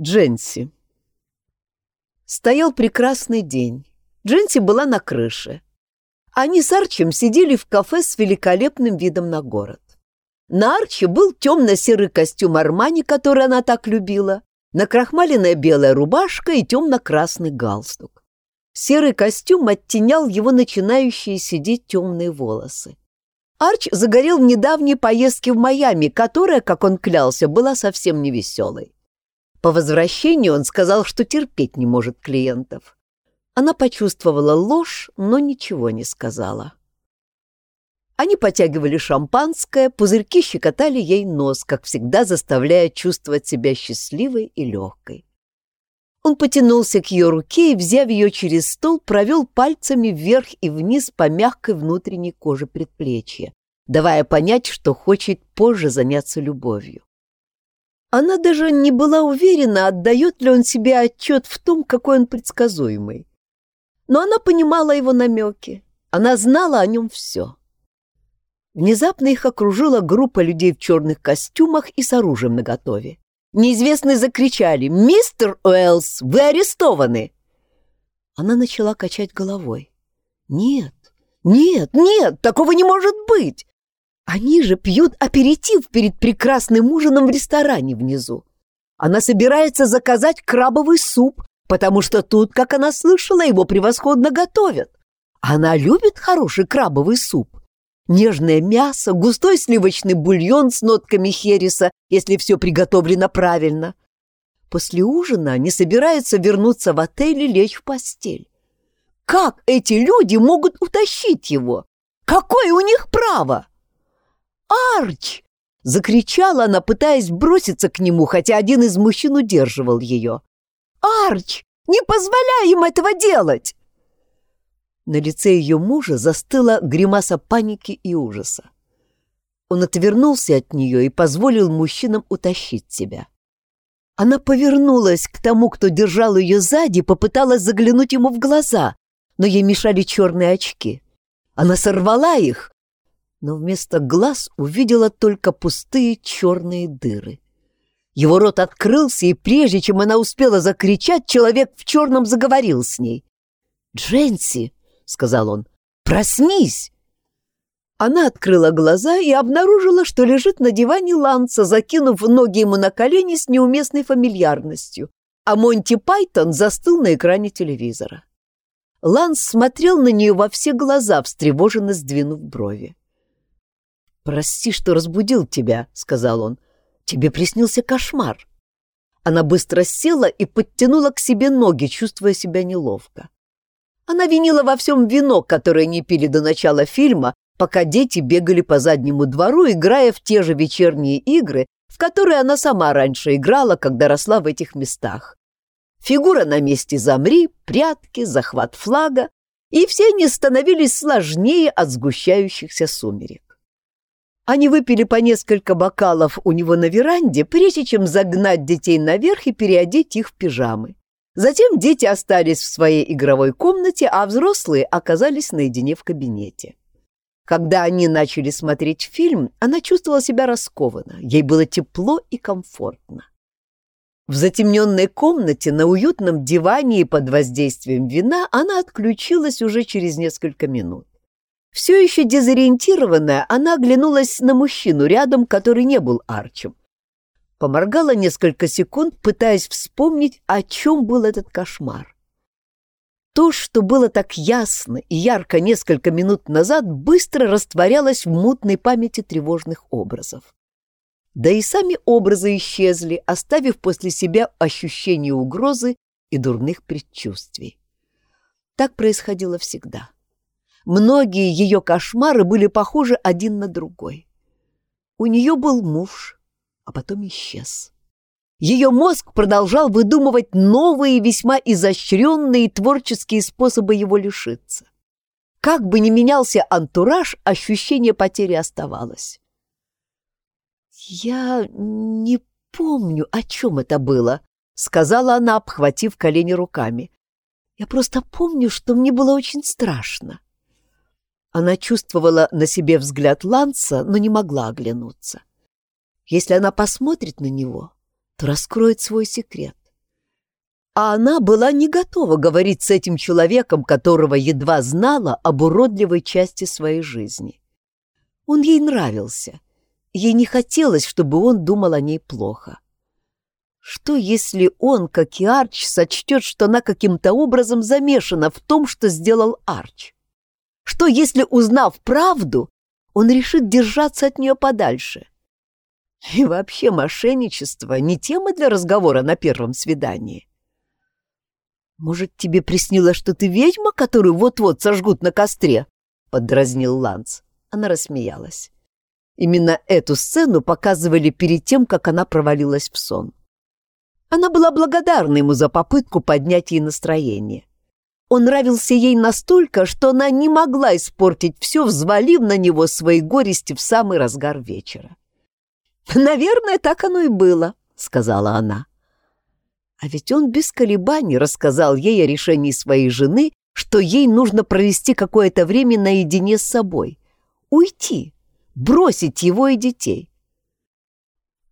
Дженси. Стоял прекрасный день. Дженси была на крыше. Они с Арчем сидели в кафе с великолепным видом на город. На Арче был темно-серый костюм Армани, который она так любила, накрахмаленная белая рубашка и темно-красный галстук. Серый костюм оттенял его начинающие сидеть темные волосы. Арч загорел в недавней поездке в Майами, которая, как он клялся, была совсем невеселой. По возвращению он сказал, что терпеть не может клиентов. Она почувствовала ложь, но ничего не сказала. Они потягивали шампанское, пузырьки щекотали ей нос, как всегда заставляя чувствовать себя счастливой и легкой. Он потянулся к ее руке и, взяв ее через стол, провел пальцами вверх и вниз по мягкой внутренней коже предплечья, давая понять, что хочет позже заняться любовью. Она даже не была уверена, отдает ли он себе отчет в том, какой он предсказуемый. Но она понимала его намеки, она знала о нем все. Внезапно их окружила группа людей в черных костюмах и с оружием наготове. Неизвестные закричали «Мистер Уэллс, вы арестованы!» Она начала качать головой. «Нет, нет, нет, такого не может быть! Они же пьют аперитив перед прекрасным ужином в ресторане внизу. Она собирается заказать крабовый суп, потому что тут, как она слышала, его превосходно готовят. Она любит хороший крабовый суп. Нежное мясо, густой сливочный бульон с нотками хереса, если все приготовлено правильно. После ужина они собираются вернуться в отель и лечь в постель. Как эти люди могут утащить его? Какое у них право? «Арч!» — закричала она, пытаясь броситься к нему, хотя один из мужчин удерживал ее. «Арч! Не позволяй им этого делать!» На лице ее мужа застыла гримаса паники и ужаса. Он отвернулся от нее и позволил мужчинам утащить себя. Она повернулась к тому, кто держал ее сзади, попыталась заглянуть ему в глаза, но ей мешали черные очки. Она сорвала их, но вместо глаз увидела только пустые черные дыры. Его рот открылся, и прежде чем она успела закричать, человек в черном заговорил с ней. «Дженси!» — сказал он. «Проснись!» Она открыла глаза и обнаружила, что лежит на диване Ланса, закинув ноги ему на колени с неуместной фамильярностью, а Монти Пайтон застыл на экране телевизора. Ланс смотрел на нее во все глаза, встревоженно сдвинув брови. «Прости, что разбудил тебя», — сказал он. «Тебе приснился кошмар». Она быстро села и подтянула к себе ноги, чувствуя себя неловко. Она винила во всем вино, которое не пили до начала фильма, пока дети бегали по заднему двору, играя в те же вечерние игры, в которые она сама раньше играла, когда росла в этих местах. Фигура на месте замри, прятки, захват флага, и все они становились сложнее от сгущающихся сумерек. Они выпили по несколько бокалов у него на веранде, прежде чем загнать детей наверх и переодеть их в пижамы. Затем дети остались в своей игровой комнате, а взрослые оказались наедине в кабинете. Когда они начали смотреть фильм, она чувствовала себя раскованно, ей было тепло и комфортно. В затемненной комнате на уютном диване и под воздействием вина она отключилась уже через несколько минут. Все еще дезориентированная, она оглянулась на мужчину рядом, который не был Арчем. Поморгала несколько секунд, пытаясь вспомнить, о чем был этот кошмар. То, что было так ясно и ярко несколько минут назад, быстро растворялось в мутной памяти тревожных образов. Да и сами образы исчезли, оставив после себя ощущение угрозы и дурных предчувствий. Так происходило всегда. Многие ее кошмары были похожи один на другой. У нее был муж, а потом исчез. Ее мозг продолжал выдумывать новые, весьма изощренные творческие способы его лишиться. Как бы ни менялся антураж, ощущение потери оставалось. «Я не помню, о чем это было», — сказала она, обхватив колени руками. «Я просто помню, что мне было очень страшно. Она чувствовала на себе взгляд Ланса, но не могла оглянуться. Если она посмотрит на него, то раскроет свой секрет. А она была не готова говорить с этим человеком, которого едва знала об уродливой части своей жизни. Он ей нравился. Ей не хотелось, чтобы он думал о ней плохо. Что, если он, как и Арч, сочтет, что она каким-то образом замешана в том, что сделал Арч? Что, если, узнав правду, он решит держаться от нее подальше? И вообще мошенничество не тема для разговора на первом свидании. «Может, тебе приснилось, что ты ведьма, которую вот-вот сожгут на костре?» — поддразнил Ланс. Она рассмеялась. Именно эту сцену показывали перед тем, как она провалилась в сон. Она была благодарна ему за попытку поднять ей настроение. Он нравился ей настолько, что она не могла испортить все, взвалив на него свои горести в самый разгар вечера. «Наверное, так оно и было», — сказала она. А ведь он без колебаний рассказал ей о решении своей жены, что ей нужно провести какое-то время наедине с собой. Уйти, бросить его и детей.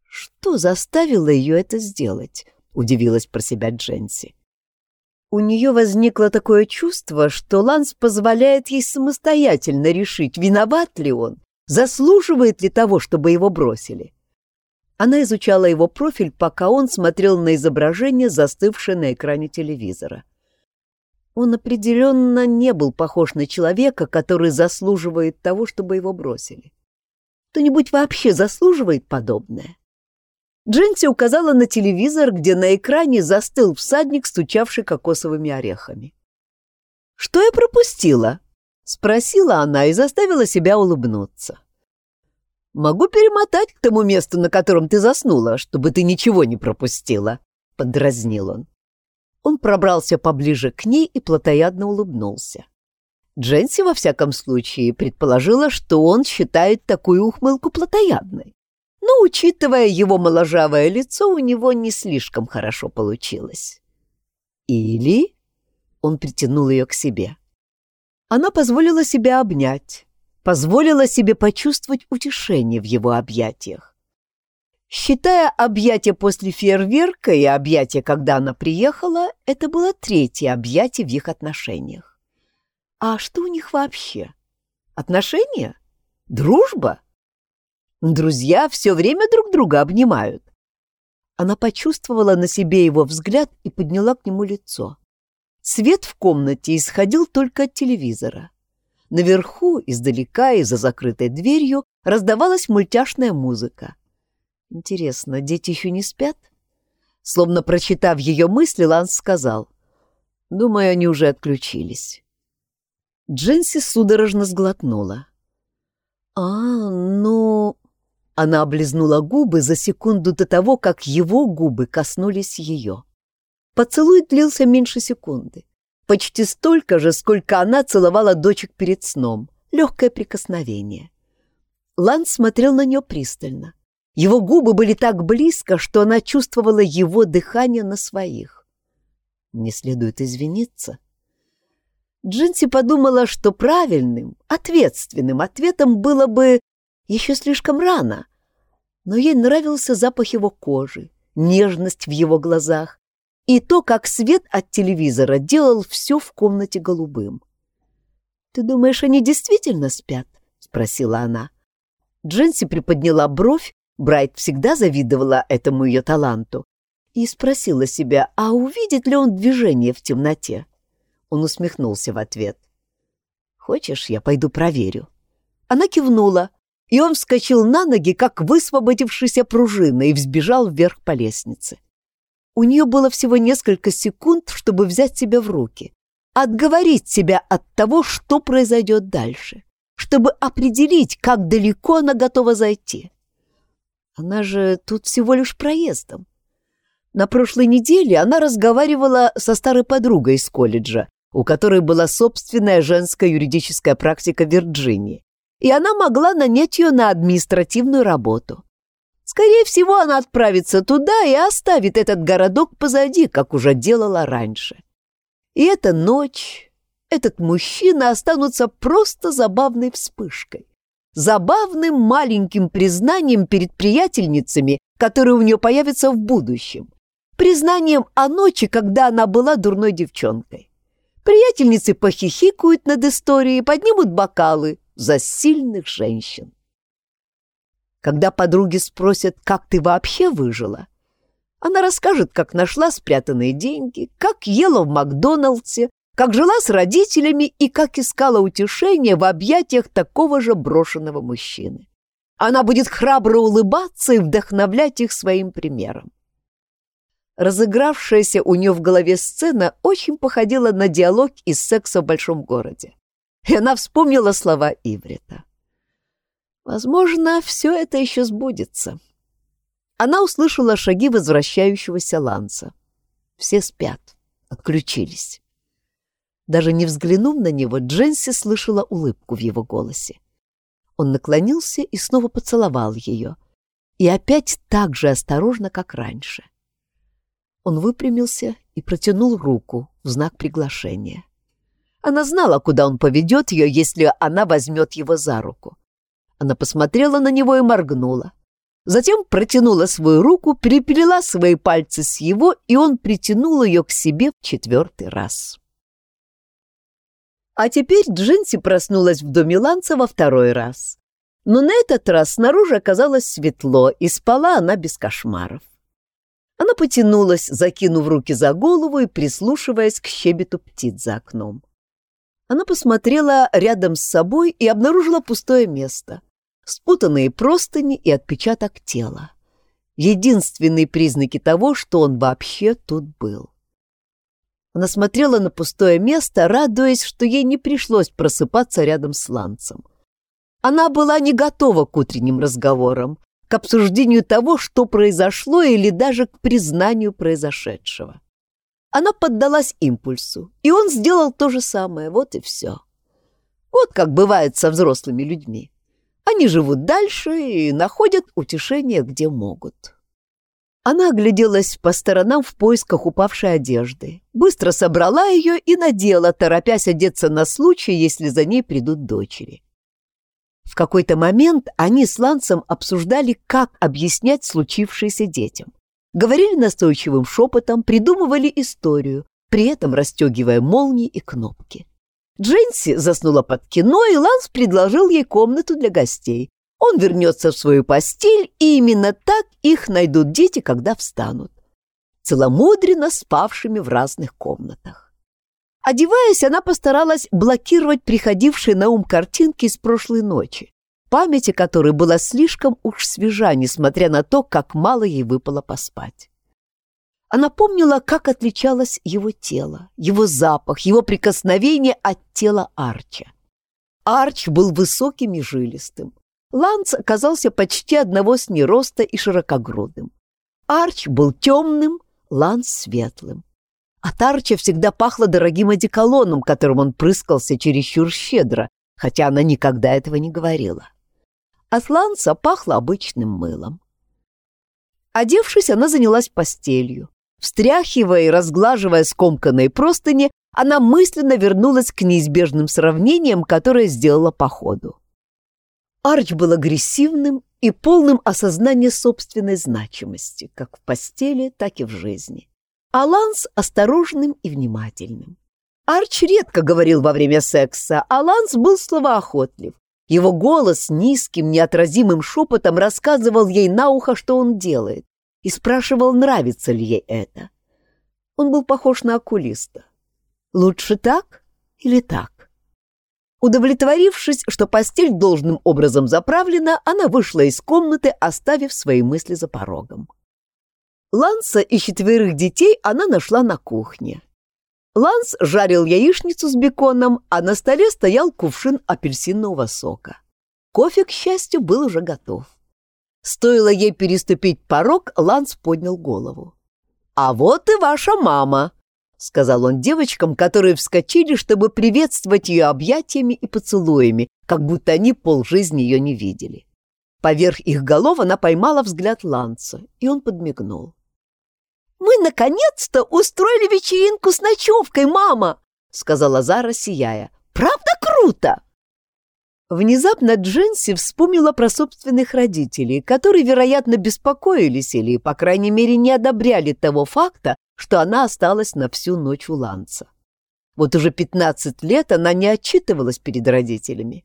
Что заставило ее это сделать? Удивилась про себя Дженси. У нее возникло такое чувство, что Ланс позволяет ей самостоятельно решить, виноват ли он, заслуживает ли того, чтобы его бросили. Она изучала его профиль, пока он смотрел на изображение, застывшее на экране телевизора. Он определенно не был похож на человека, который заслуживает того, чтобы его бросили. Кто-нибудь вообще заслуживает подобное? Дженси указала на телевизор, где на экране застыл всадник, стучавший кокосовыми орехами. «Что я пропустила?» — спросила она и заставила себя улыбнуться. «Могу перемотать к тому месту, на котором ты заснула, чтобы ты ничего не пропустила», — подразнил он. Он пробрался поближе к ней и плотоядно улыбнулся. Дженси, во всяком случае, предположила, что он считает такую ухмылку плотоядной. Но, учитывая его моложавое лицо, у него не слишком хорошо получилось. Или он притянул ее к себе. Она позволила себя обнять, позволила себе почувствовать утешение в его объятиях. Считая объятия после фейерверка и объятия, когда она приехала, это было третье объятие в их отношениях. А что у них вообще? Отношения? Дружба? Друзья все время друг друга обнимают. Она почувствовала на себе его взгляд и подняла к нему лицо. Свет в комнате исходил только от телевизора. Наверху, издалека и за закрытой дверью, раздавалась мультяшная музыка. Интересно, дети еще не спят? Словно прочитав ее мысли, Ланс сказал. Думаю, они уже отключились. Дженси судорожно сглотнула. «А, ну...» Она облизнула губы за секунду до того, как его губы коснулись ее. Поцелуй длился меньше секунды. Почти столько же, сколько она целовала дочек перед сном. Легкое прикосновение. Лан смотрел на нее пристально. Его губы были так близко, что она чувствовала его дыхание на своих. Не следует извиниться. Джинси подумала, что правильным, ответственным ответом было бы еще слишком рано. Но ей нравился запах его кожи, нежность в его глазах, и то, как свет от телевизора делал все в комнате голубым. «Ты думаешь, они действительно спят?» — спросила она. Дженси приподняла бровь, Брайт всегда завидовала этому ее таланту, и спросила себя, а увидит ли он движение в темноте. Он усмехнулся в ответ. «Хочешь, я пойду проверю?» Она кивнула, и он вскочил на ноги, как высвободившаяся пружина, и взбежал вверх по лестнице. У нее было всего несколько секунд, чтобы взять себя в руки, отговорить себя от того, что произойдет дальше, чтобы определить, как далеко она готова зайти. Она же тут всего лишь проездом. На прошлой неделе она разговаривала со старой подругой из колледжа, у которой была собственная женская юридическая практика в Вирджинии, и она могла нанять ее на административную работу. Скорее всего, она отправится туда и оставит этот городок позади, как уже делала раньше. И эта ночь, этот мужчина останутся просто забавной вспышкой. Забавным маленьким признанием перед приятельницами, которые у нее появятся в будущем. признанием о ночи, когда она была дурной девчонкой. Приятельницы похихикают над историей, поднимут бокалы за сильных женщин. Когда подруги спросят, как ты вообще выжила, она расскажет, как нашла спрятанные деньги, как ела в Макдоналдсе, как жила с родителями и как искала утешение в объятиях такого же брошенного мужчины. Она будет храбро улыбаться и вдохновлять их своим примером. Разыгравшаяся у нее в голове сцена очень походила на диалог из секса в большом городе. И она вспомнила слова Иврита. Возможно, все это еще сбудется. Она услышала шаги возвращающегося Ланса. Все спят, отключились. Даже не взглянув на него, Дженси слышала улыбку в его голосе. Он наклонился и снова поцеловал ее. И опять так же осторожно, как раньше. Он выпрямился и протянул руку в знак приглашения. Она знала, куда он поведет ее, если она возьмет его за руку. Она посмотрела на него и моргнула. Затем протянула свою руку, переплела свои пальцы с его, и он притянул ее к себе в четвертый раз. А теперь Джинси проснулась в доме Ланца во второй раз. Но на этот раз снаружи оказалось светло, и спала она без кошмаров. Она потянулась, закинув руки за голову и прислушиваясь к щебету птиц за окном. Она посмотрела рядом с собой и обнаружила пустое место, спутанные простыни и отпечаток тела. Единственные признаки того, что он вообще тут был. Она смотрела на пустое место, радуясь, что ей не пришлось просыпаться рядом с Ланцем. Она была не готова к утренним разговорам, к обсуждению того, что произошло, или даже к признанию произошедшего. Она поддалась импульсу, и он сделал то же самое, вот и все. Вот как бывает со взрослыми людьми. Они живут дальше и находят утешение, где могут. Она огляделась по сторонам в поисках упавшей одежды, быстро собрала ее и надела, торопясь одеться на случай, если за ней придут дочери. В какой-то момент они с Лансом обсуждали, как объяснять случившееся детям. Говорили настойчивым шепотом, придумывали историю, при этом расстегивая молнии и кнопки. Дженси заснула под кино, и Ланс предложил ей комнату для гостей. Он вернется в свою постель, и именно так их найдут дети, когда встанут. Целомудренно спавшими в разных комнатах. Одеваясь, она постаралась блокировать приходившие на ум картинки из прошлой ночи, память о которой была слишком уж свежа, несмотря на то, как мало ей выпало поспать. Она помнила, как отличалось его тело, его запах, его прикосновение от тела Арча. Арч был высоким и жилистым. Ланс оказался почти одного с ней роста и широкогрудым. Арч был темным, Ланс светлым. От Арча всегда пахло дорогим одеколоном, которым он прыскался чересчур щедро, хотя она никогда этого не говорила. От Ланса пахло обычным мылом. Одевшись, она занялась постелью. Встряхивая и разглаживая скомканные простыни, она мысленно вернулась к неизбежным сравнениям, которые сделала по ходу. Арч был агрессивным и полным осознания собственной значимости, как в постели, так и в жизни. А Ланс осторожным и внимательным. Арч редко говорил во время секса, а Ланс был словоохотлив. Его голос низким, неотразимым шепотом рассказывал ей на ухо, что он делает и спрашивал, нравится ли ей это. Он был похож на окулиста. Лучше так или так? Удовлетворившись, что постель должным образом заправлена, она вышла из комнаты, оставив свои мысли за порогом. Ланса и четверых детей она нашла на кухне. Ланс жарил яичницу с беконом, а на столе стоял кувшин апельсинового сока. Кофе, к счастью, был уже готов. Стоило ей переступить порог, Ланс поднял голову. «А вот и ваша мама!» — сказал он девочкам, которые вскочили, чтобы приветствовать ее объятиями и поцелуями, как будто они полжизни ее не видели. Поверх их голов она поймала взгляд Ланса, и он подмигнул. «Мы наконец-то устроили вечеринку с ночевкой, мама!» — сказала Зара, сияя. «Правда круто?» Внезапно Дженси вспомнила про собственных родителей, которые, вероятно, беспокоились или, по крайней мере, не одобряли того факта, что она осталась на всю ночь у Ланца. Вот уже 15 лет она не отчитывалась перед родителями.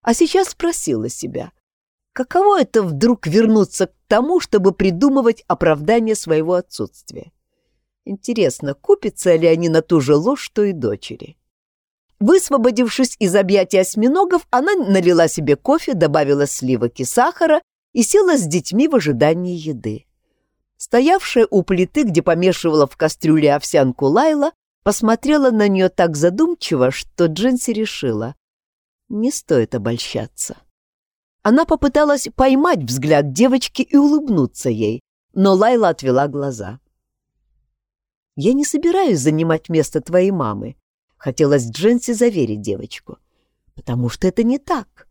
А сейчас спросила себя, каково это вдруг вернуться к тому, чтобы придумывать оправдание своего отсутствия. Интересно, купятся ли они на ту же ложь, что и дочери? Высвободившись из объятий осьминогов, она налила себе кофе, добавила сливок и сахара и села с детьми в ожидании еды. Стоявшая у плиты, где помешивала в кастрюле овсянку Лайла, посмотрела на нее так задумчиво, что Дженси решила. Не стоит обольщаться. Она попыталась поймать взгляд девочки и улыбнуться ей, но Лайла отвела глаза. «Я не собираюсь занимать место твоей мамы», Хотелось Дженси заверить девочку. Потому что это не так.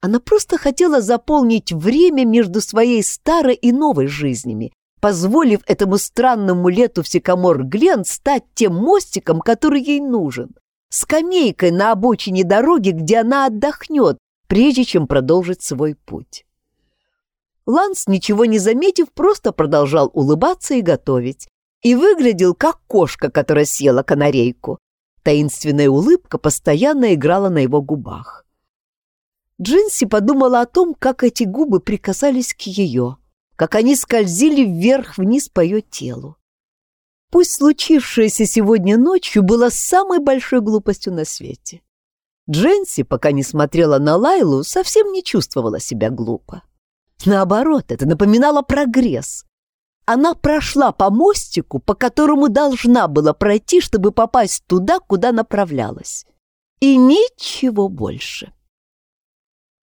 Она просто хотела заполнить время между своей старой и новой жизнями, позволив этому странному лету в Сикамор Глен стать тем мостиком, который ей нужен, скамейкой на обочине дороги, где она отдохнет, прежде чем продолжить свой путь. Ланс, ничего не заметив, просто продолжал улыбаться и готовить, и выглядел как кошка, которая съела канарейку. Таинственная улыбка постоянно играла на его губах. Джинси подумала о том, как эти губы прикасались к ее, как они скользили вверх-вниз по ее телу. Пусть случившееся сегодня ночью было самой большой глупостью на свете. Дженси, пока не смотрела на Лайлу, совсем не чувствовала себя глупо. Наоборот, это напоминало прогресс, она прошла по мостику, по которому должна была пройти, чтобы попасть туда, куда направлялась. И ничего больше.